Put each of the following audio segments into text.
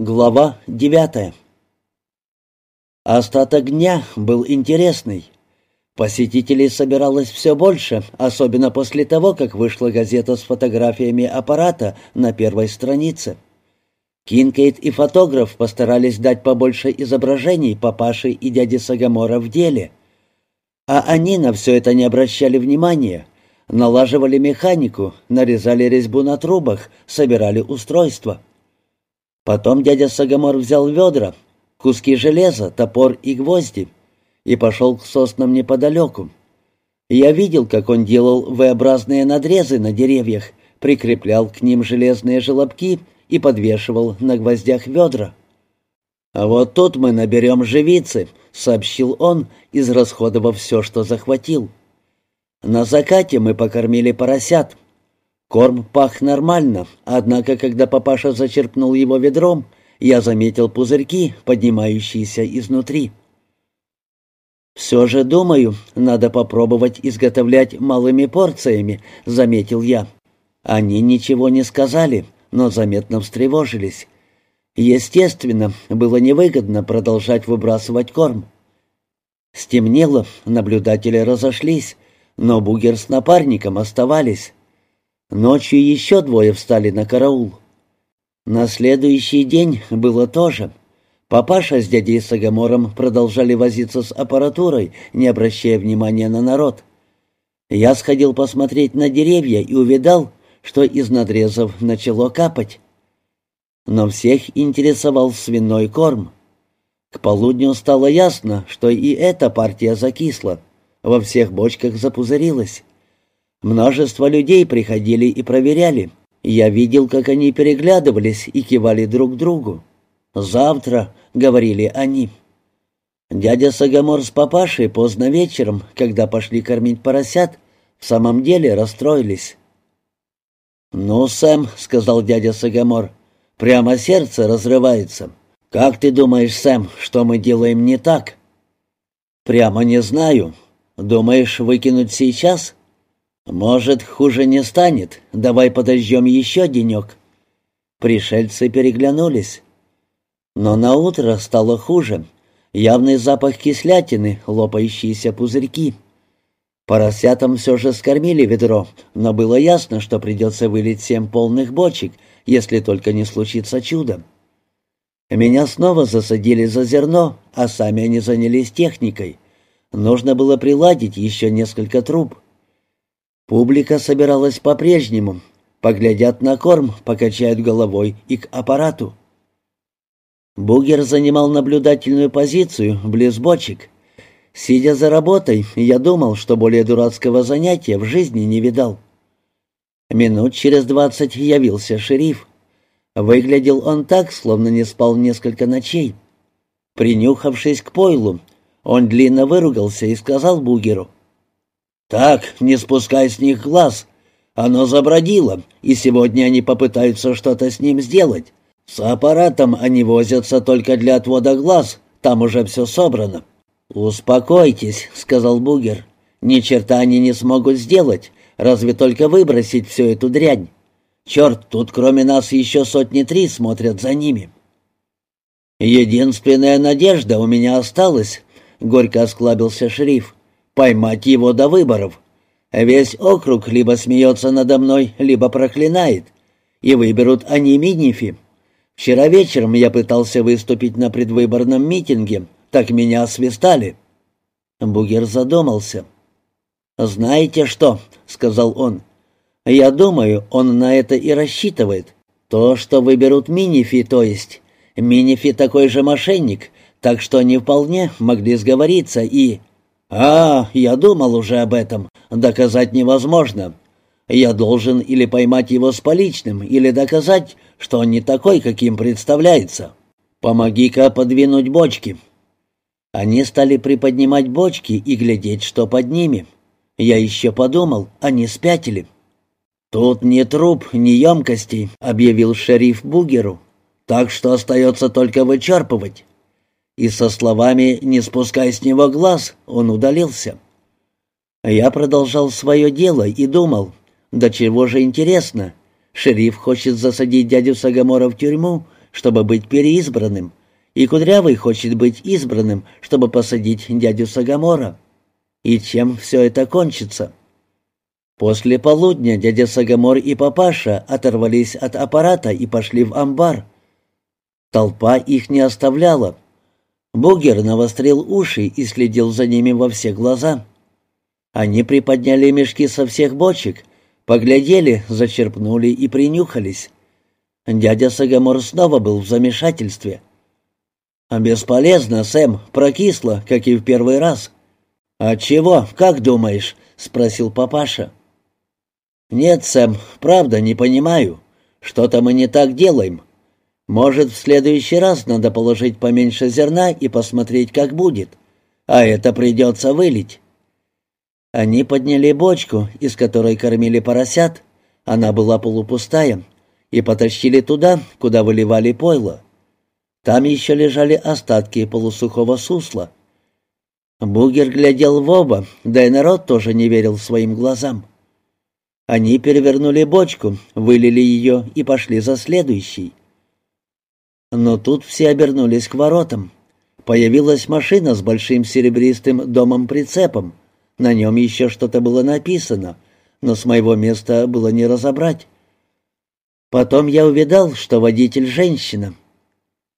Глава девятая Остаток дня был интересный. Посетителей собиралось все больше, особенно после того, как вышла газета с фотографиями аппарата на первой странице. Кинкейт и фотограф постарались дать побольше изображений папаши и дяди Сагамора в деле. А они на все это не обращали внимания. Налаживали механику, нарезали резьбу на трубах, собирали устройства. Потом дядя Сагамор взял ведра, куски железа, топор и гвозди и пошел к соснам неподалеку. Я видел, как он делал V-образные надрезы на деревьях, прикреплял к ним железные желобки и подвешивал на гвоздях ведра. «А вот тут мы наберем живицы», — сообщил он, израсходовав все, что захватил. «На закате мы покормили поросят». Корм пах нормально, однако, когда папаша зачерпнул его ведром, я заметил пузырьки, поднимающиеся изнутри. «Все же, думаю, надо попробовать изготовлять малыми порциями», — заметил я. Они ничего не сказали, но заметно встревожились. Естественно, было невыгодно продолжать выбрасывать корм. Стемнело, наблюдатели разошлись, но Бугер с напарником оставались. Ночью еще двое встали на караул. На следующий день было то же. Папаша с дядей Сагамором продолжали возиться с аппаратурой, не обращая внимания на народ. Я сходил посмотреть на деревья и увидал, что из надрезов начало капать. Но всех интересовал свиной корм. К полудню стало ясно, что и эта партия закисла, во всех бочках запузырилась. Множество людей приходили и проверяли. Я видел, как они переглядывались и кивали друг другу. «Завтра», — говорили они. Дядя Сагамор с папашей поздно вечером, когда пошли кормить поросят, в самом деле расстроились. «Ну, Сэм», — сказал дядя Сагамор, — «прямо сердце разрывается. Как ты думаешь, Сэм, что мы делаем не так?» «Прямо не знаю. Думаешь, выкинуть сейчас?» «Может, хуже не станет. Давай подождем еще денек». Пришельцы переглянулись. Но на утро стало хуже. Явный запах кислятины, лопающиеся пузырьки. Поросятам все же скормили ведро, но было ясно, что придется вылить семь полных бочек, если только не случится чудо. Меня снова засадили за зерно, а сами они занялись техникой. Нужно было приладить еще несколько труб. Публика собиралась по-прежнему. Поглядят на корм, покачают головой и к аппарату. Бугер занимал наблюдательную позицию близ бочек. Сидя за работой, я думал, что более дурацкого занятия в жизни не видал. Минут через двадцать явился шериф. Выглядел он так, словно не спал несколько ночей. Принюхавшись к пойлу, он длинно выругался и сказал Бугеру — «Так, не спускай с них глаз. Оно забродило, и сегодня они попытаются что-то с ним сделать. С аппаратом они возятся только для отвода глаз, там уже все собрано». «Успокойтесь», — сказал Бугер. «Ни черта они не смогут сделать, разве только выбросить всю эту дрянь. Черт, тут кроме нас еще сотни три смотрят за ними». «Единственная надежда у меня осталась», — горько осклабился шериф поймать его до выборов. Весь округ либо смеется надо мной, либо проклинает. И выберут они Минифи. Вчера вечером я пытался выступить на предвыборном митинге, так меня освистали». Бугер задумался. «Знаете что?» — сказал он. «Я думаю, он на это и рассчитывает. То, что выберут Минифи, то есть. Минифи такой же мошенник, так что они вполне могли сговориться и...» «А, я думал уже об этом. Доказать невозможно. Я должен или поймать его с поличным, или доказать, что он не такой, каким представляется. Помоги-ка подвинуть бочки». Они стали приподнимать бочки и глядеть, что под ними. Я еще подумал, они спятили. «Тут ни труп, ни емкостей», — объявил шериф Бугеру. «Так что остается только вычерпывать» и со словами «не спускай с него глаз» он удалился. Я продолжал свое дело и думал, да чего же интересно, шериф хочет засадить дядю Сагамора в тюрьму, чтобы быть переизбранным, и Кудрявый хочет быть избранным, чтобы посадить дядю Сагамора. И чем все это кончится? После полудня дядя Сагамор и папаша оторвались от аппарата и пошли в амбар. Толпа их не оставляла. Бугер навострил уши и следил за ними во все глаза. Они приподняли мешки со всех бочек, поглядели, зачерпнули и принюхались. Дядя Сагамор снова был в замешательстве. «Бесполезно, Сэм, прокисло, как и в первый раз». «А чего, как думаешь?» — спросил папаша. «Нет, Сэм, правда, не понимаю. Что-то мы не так делаем. Может, в следующий раз надо положить поменьше зерна и посмотреть, как будет. А это придется вылить». Они подняли бочку, из которой кормили поросят, она была полупустая, и потащили туда, куда выливали пойло. Там еще лежали остатки полусухого сусла. Бугер глядел в оба, да и народ тоже не верил своим глазам. Они перевернули бочку, вылили ее и пошли за следующей. Но тут все обернулись к воротам. Появилась машина с большим серебристым домом-прицепом. На нем еще что-то было написано, но с моего места было не разобрать. Потом я увидал, что водитель — женщина.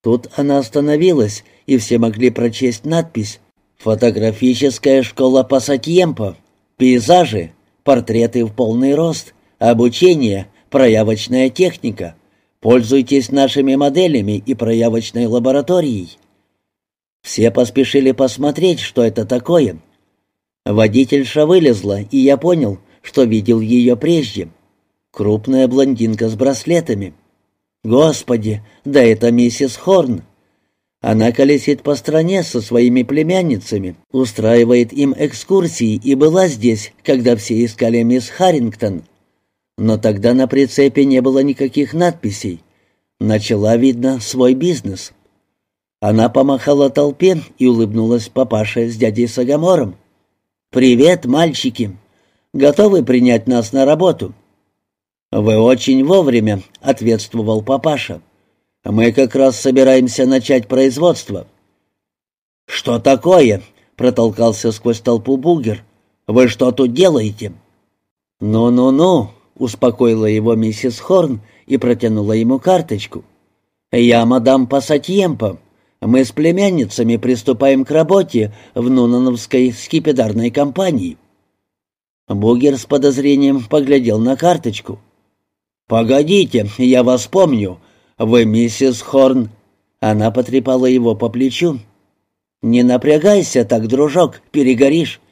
Тут она остановилась, и все могли прочесть надпись «Фотографическая школа Пасатьемпо. Пейзажи портреты в полный рост, обучение, проявочная техника. Пользуйтесь нашими моделями и проявочной лабораторией. Все поспешили посмотреть, что это такое. Водительша вылезла, и я понял, что видел ее прежде. Крупная блондинка с браслетами. Господи, да это миссис Хорн. Она колесит по стране со своими племянницами, устраивает им экскурсии и была здесь, когда все искали мисс Харрингтон. Но тогда на прицепе не было никаких надписей. Начала, видно, свой бизнес. Она помахала толпе и улыбнулась папаше с дядей Сагамором. «Привет, мальчики! Готовы принять нас на работу?» «Вы очень вовремя», — ответствовал папаша. Мы как раз собираемся начать производство». «Что такое?» — протолкался сквозь толпу Бугер. «Вы что тут делаете?» «Ну-ну-ну», — успокоила его миссис Хорн и протянула ему карточку. «Я мадам Пассатьемпо. Мы с племянницами приступаем к работе в Нунановской скипидарной компании». Бугер с подозрением поглядел на карточку. «Погодите, я вас помню. «Вы миссис Хорн?» Она потрепала его по плечу. «Не напрягайся так, дружок, перегоришь».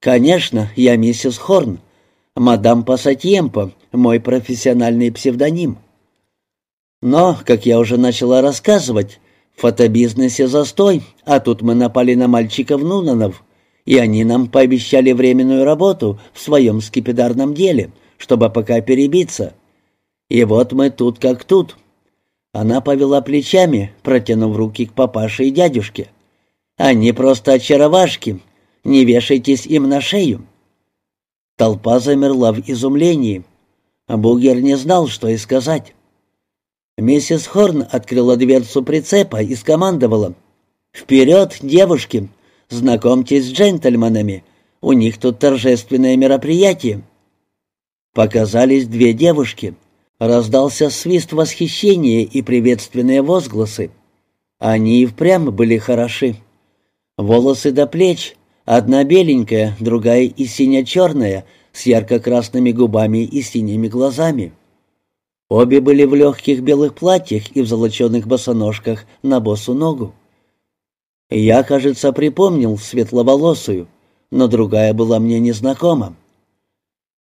«Конечно, я миссис Хорн. Мадам Пассатьемпо, мой профессиональный псевдоним». Но, как я уже начала рассказывать, в фотобизнесе застой, а тут мы напали на мальчиков Нунанов, и они нам пообещали временную работу в своем скипидарном деле, чтобы пока перебиться. И вот мы тут как тут. Она повела плечами, протянув руки к папаше и дядюшке. «Они просто очаровашки. Не вешайтесь им на шею». Толпа замерла в изумлении. Бугер не знал, что и сказать. Миссис Хорн открыла дверцу прицепа и скомандовала. «Вперед, девушки! Знакомьтесь с джентльменами. У них тут торжественное мероприятие». Показались две девушки. Раздался свист восхищения и приветственные возгласы. Они и впрямь были хороши. Волосы до плеч, одна беленькая, другая и сине-черная, с ярко-красными губами и синими глазами. Обе были в легких белых платьях и в золоченых босоножках на босу ногу. Я, кажется, припомнил светловолосую, но другая была мне незнакома.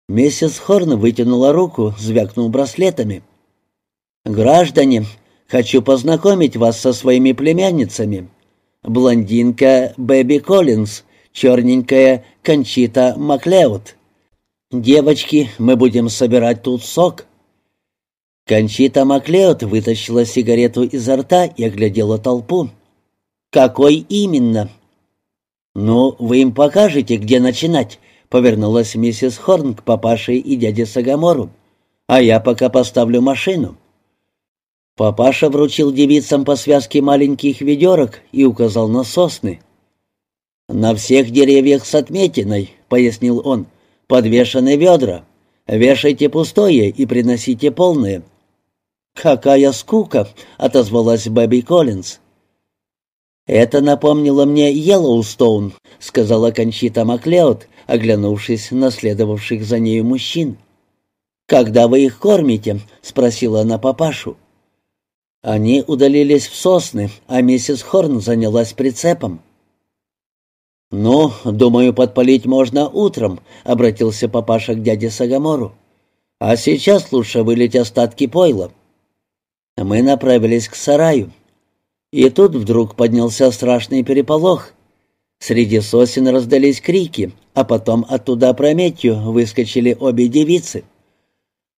Миссис Хорн вытянула руку, звякнув браслетами. «Граждане, хочу познакомить вас со своими племянницами. Блондинка Бэби Коллинз, черненькая Кончита Маклеод. Девочки, мы будем собирать тут сок». Кончита Маклеод вытащила сигарету изо рта и оглядела толпу. «Какой именно?» «Ну, вы им покажете, где начинать», Повернулась миссис Хорн к папаше и дяде Сагамору. «А я пока поставлю машину». Папаша вручил девицам по связке маленьких ведерок и указал на сосны. «На всех деревьях с отметиной», — пояснил он, — «подвешены ведра. Вешайте пустое и приносите полное». «Какая скука!» — отозвалась Бэби Коллинз. «Это напомнило мне Йеллоустоун», — сказала Кончита Маклеод, оглянувшись на следовавших за нею мужчин. «Когда вы их кормите?» — спросила она папашу. Они удалились в сосны, а миссис Хорн занялась прицепом. «Ну, думаю, подпалить можно утром», — обратился папаша к дяде Сагамору. «А сейчас лучше вылить остатки пойла». Мы направились к сараю. И тут вдруг поднялся страшный переполох. Среди сосен раздались крики, а потом оттуда опрометью выскочили обе девицы.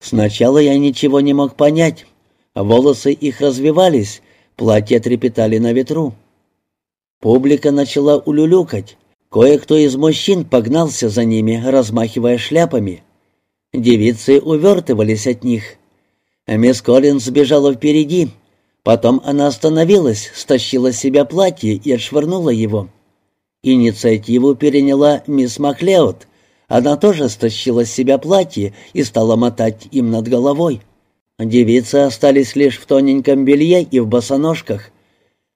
Сначала я ничего не мог понять. Волосы их развивались, платья трепетали на ветру. Публика начала улюлюкать. Кое-кто из мужчин погнался за ними, размахивая шляпами. Девицы увертывались от них. Мисс Коллинз бежала впереди. Потом она остановилась, стащила с себя платье и отшвырнула его. Инициативу переняла мисс Маклеод. Она тоже стащила с себя платье и стала мотать им над головой. Девицы остались лишь в тоненьком белье и в босоножках.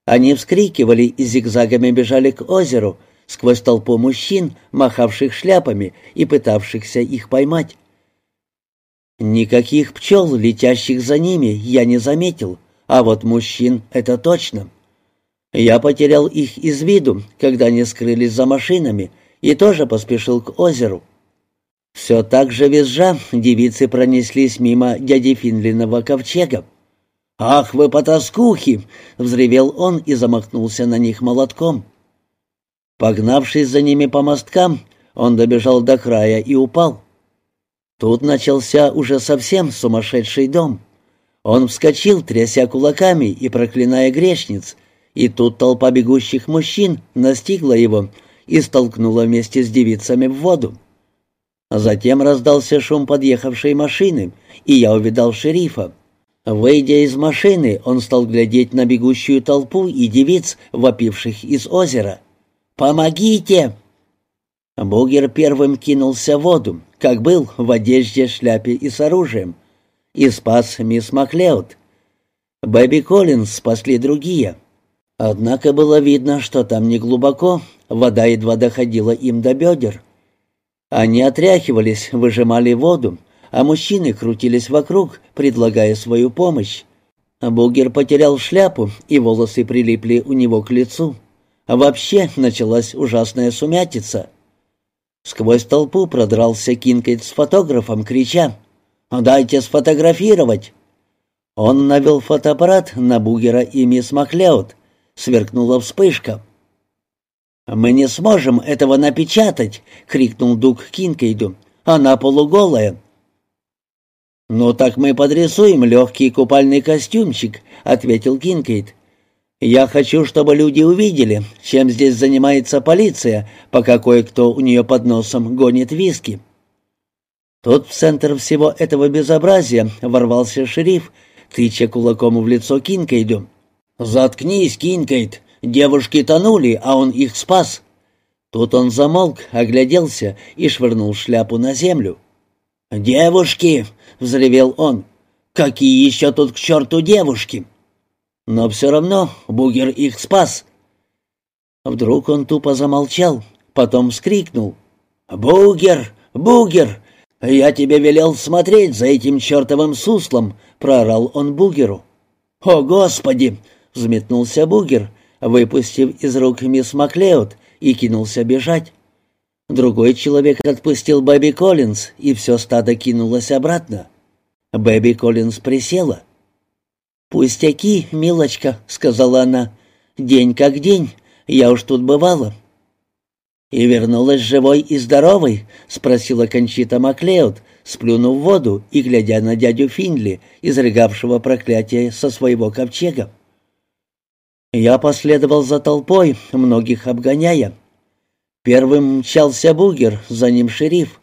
Они вскрикивали и зигзагами бежали к озеру, сквозь толпу мужчин, махавших шляпами и пытавшихся их поймать. Никаких пчел, летящих за ними, я не заметил, а вот мужчин — это точно. Я потерял их из виду, когда они скрылись за машинами, и тоже поспешил к озеру. Все так же визжа девицы пронеслись мимо дяди Финлиного ковчега. «Ах вы потаскухи!» — взревел он и замахнулся на них молотком. Погнавшись за ними по мосткам, он добежал до края и упал. Тут начался уже совсем сумасшедший дом. Он вскочил, тряся кулаками и проклиная грешниц, и тут толпа бегущих мужчин настигла его и столкнула вместе с девицами в воду. Затем раздался шум подъехавшей машины, и я увидал шерифа. Выйдя из машины, он стал глядеть на бегущую толпу и девиц, вопивших из озера. «Помогите!» Бугер первым кинулся в воду, как был в одежде, шляпе и с оружием, и спас мисс Маклеод. Бэби Коллинз спасли другие. Однако было видно, что там не глубоко, вода едва доходила им до бедер. Они отряхивались, выжимали воду, а мужчины крутились вокруг, предлагая свою помощь. Бугер потерял шляпу, и волосы прилипли у него к лицу. А вообще началась ужасная сумятица — Сквозь толпу продрался Кинкейт с фотографом, крича «Дайте сфотографировать!» Он навел фотоаппарат на Бугера и мисс Маклеод. Сверкнула вспышка. «Мы не сможем этого напечатать!» — крикнул Дуг Кинкейду. «Она полуголая!» «Ну так мы подрисуем легкий купальный костюмчик», — ответил Кинкейд. Я хочу, чтобы люди увидели, чем здесь занимается полиция, пока кое-кто у нее под носом гонит виски. Тут в центр всего этого безобразия ворвался шериф, тыча кулаком в лицо Кинкейду. «Заткнись, Кинкейд! Девушки тонули, а он их спас!» Тут он замолк, огляделся и швырнул шляпу на землю. «Девушки!» — взревел он. «Какие еще тут к черту девушки?» Но все равно Бугер их спас. Вдруг он тупо замолчал, потом вскрикнул. «Бугер! Бугер! Я тебе велел смотреть за этим чертовым суслом!» — проорал он Бугеру. «О, Господи!» — взметнулся Бугер, выпустив из рук мисс Маклеод и кинулся бежать. Другой человек отпустил Бэби Коллинз, и все стадо кинулось обратно. Бэби Коллинз присела. «Пустяки, милочка», — сказала она. «День как день. Я уж тут бывала». «И вернулась живой и здоровой?» — спросила Кончита Маклеод, сплюнув в воду и глядя на дядю Финли, изрыгавшего проклятие со своего ковчега. Я последовал за толпой, многих обгоняя. Первым мчался Бугер, за ним шериф.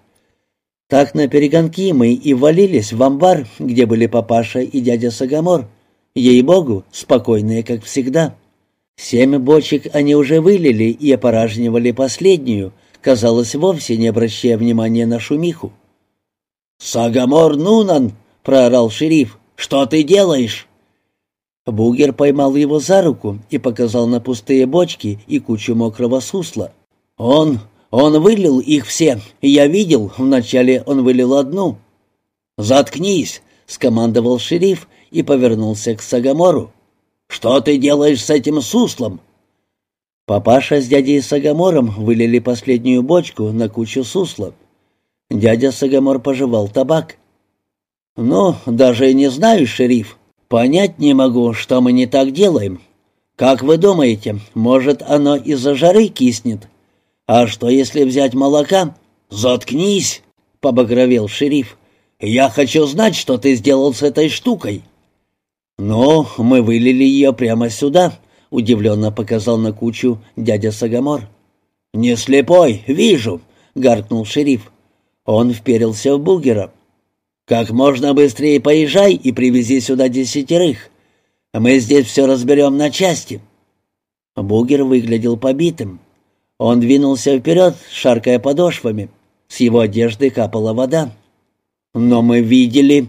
Так на перегонки мы и валились в амбар, где были папаша и дядя Сагамор. Ей-богу, спокойные, как всегда. Семь бочек они уже вылили и опоражнивали последнюю, казалось, вовсе не обращая внимания на шумиху. «Сагамор Нунан!» — проорал шериф. «Что ты делаешь?» Бугер поймал его за руку и показал на пустые бочки и кучу мокрого сусла. «Он... он вылил их все. Я видел, вначале он вылил одну». «Заткнись!» — скомандовал шериф и повернулся к Сагамору. «Что ты делаешь с этим суслом?» Папаша с дядей Сагамором вылили последнюю бочку на кучу сусла. Дядя Сагамор пожевал табак. «Ну, даже не знаю, шериф. Понять не могу, что мы не так делаем. Как вы думаете, может, оно из-за жары киснет? А что, если взять молока?» «Заткнись!» — побагровел шериф. «Я хочу знать, что ты сделал с этой штукой». «Ну, мы вылили ее прямо сюда», — удивленно показал на кучу дядя Сагамор. «Не слепой, вижу», — гаркнул шериф. Он вперился в Бугера. «Как можно быстрее поезжай и привези сюда десятерых. Мы здесь все разберем на части». Бугер выглядел побитым. Он двинулся вперед, шаркая подошвами. С его одежды капала вода. «Но мы видели...»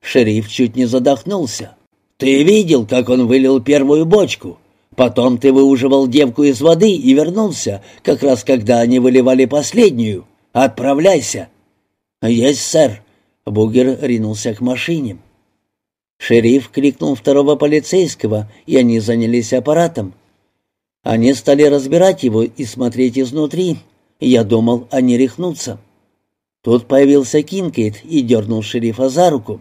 Шериф чуть не задохнулся. «Ты видел, как он вылил первую бочку? Потом ты выуживал девку из воды и вернулся, как раз когда они выливали последнюю. Отправляйся!» «Есть, сэр!» Бугер ринулся к машине. Шериф крикнул второго полицейского, и они занялись аппаратом. Они стали разбирать его и смотреть изнутри. Я думал, они рехнутся. Тут появился Кинкейт и дернул шерифа за руку.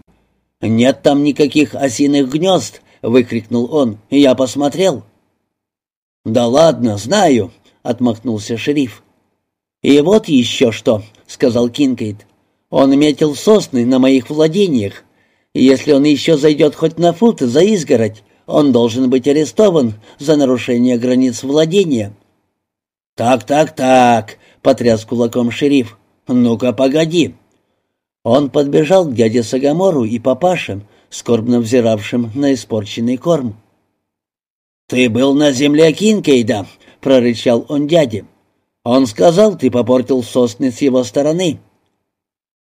«Нет там никаких осиных гнезд!» — выкрикнул он. «Я посмотрел». «Да ладно, знаю», — отмахнулся шериф. «И вот еще что», — сказал Кинкейт. Он метил сосны на моих владениях. Если он еще зайдет хоть на фут за изгородь, он должен быть арестован за нарушение границ владения». «Так, так, так», — потряс кулаком шериф. «Ну-ка, погоди». Он подбежал к дяде Сагамору и папаше, скорбно взиравшим на испорченный корм. «Ты был на земле Кинкейда», — прорычал он дяде. «Он сказал, ты попортил сосны с его стороны».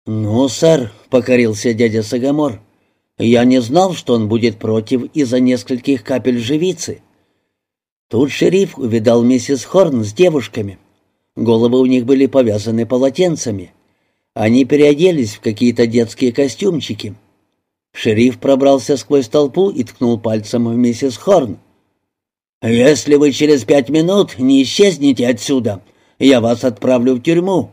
«Ну, сэр», — покорился дядя Сагамор, — «я не знал, что он будет против из-за нескольких капель живицы». Тут шериф увидал миссис Хорн с девушками. Головы у них были повязаны полотенцами. Они переоделись в какие-то детские костюмчики. Шериф пробрался сквозь толпу и ткнул пальцем в миссис Хорн. «Если вы через пять минут не исчезнете отсюда, я вас отправлю в тюрьму».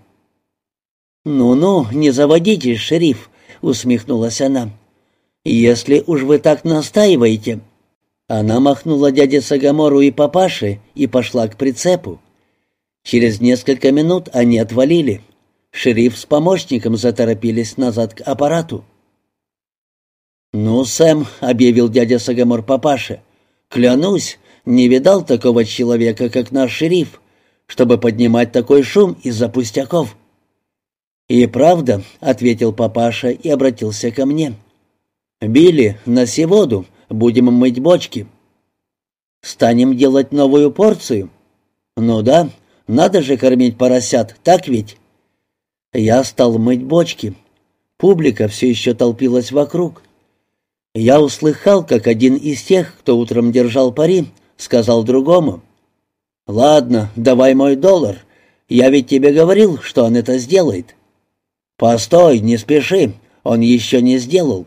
«Ну-ну, не заводитесь, шериф», — усмехнулась она. «Если уж вы так настаиваете». Она махнула дяде Сагамору и папаше и пошла к прицепу. Через несколько минут они отвалили. Шериф с помощником заторопились назад к аппарату. «Ну, Сэм», — объявил дядя Сагамор папаше, — «клянусь, не видал такого человека, как наш шериф, чтобы поднимать такой шум из-за пустяков». «И правда», — ответил папаша и обратился ко мне. «Билли, носи воду, будем мыть бочки». «Станем делать новую порцию?» «Ну да, надо же кормить поросят, так ведь?» Я стал мыть бочки. Публика все еще толпилась вокруг. Я услыхал, как один из тех, кто утром держал пари, сказал другому. «Ладно, давай мой доллар. Я ведь тебе говорил, что он это сделает». «Постой, не спеши, он еще не сделал».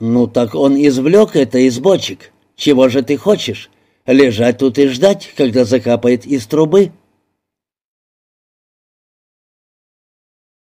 «Ну так он извлек это из бочек. Чего же ты хочешь? Лежать тут и ждать, когда закапает из трубы?»